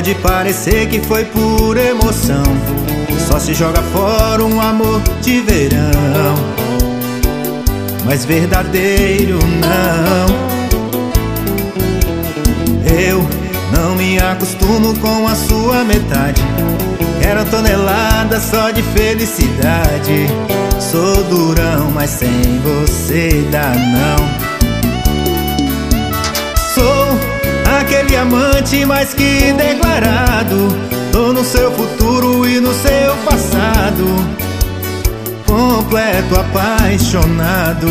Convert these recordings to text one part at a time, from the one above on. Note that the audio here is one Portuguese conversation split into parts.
Pode parecer que foi por emoção. Só se joga fora um amor de verão. Mas verdadeiro não. Eu não me acostumo com a sua metade. Quero tonelada só de felicidade. Sou durão, mas sem você dá não. Amante mais que declarado. Tô no seu futuro e no seu passado. Completo apaixonado.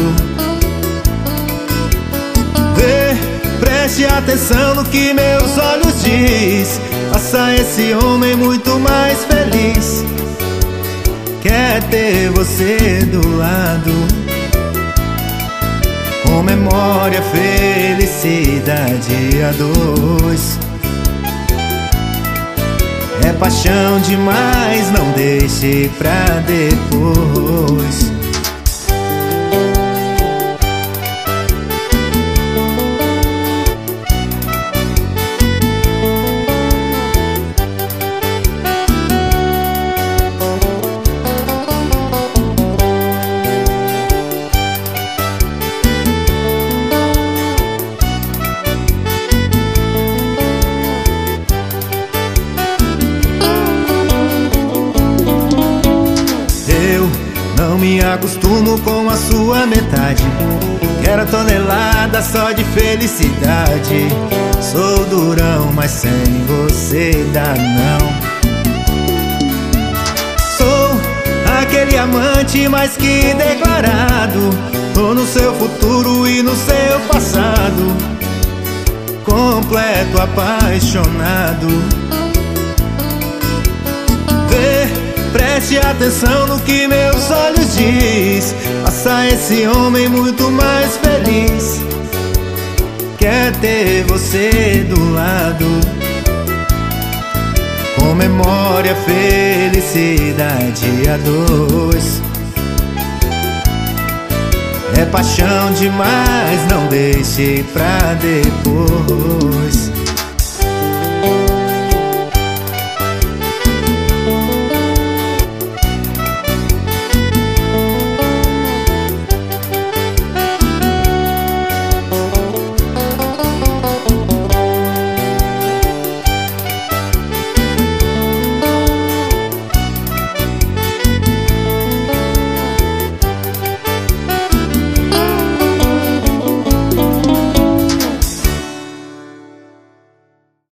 Vê, preste atenção no que meus olhos diz. Faça esse homem muito mais feliz. Quer ter você do lado com memória, felicidade a dois. É paixão demais, não deixe pra depois me acostumo com a sua metade. Quero tonelada só de felicidade. Sou durão, mas sem você dá não. Sou aquele amante mais que declarado. Tô no seu futuro e no seu passado. Completo apaixonado Preste atenção no que meus olhos diz. Faça esse homem muito mais feliz. Quer ter você do lado. Com memória, felicidade a dois. É paixão demais, não deixe pra depois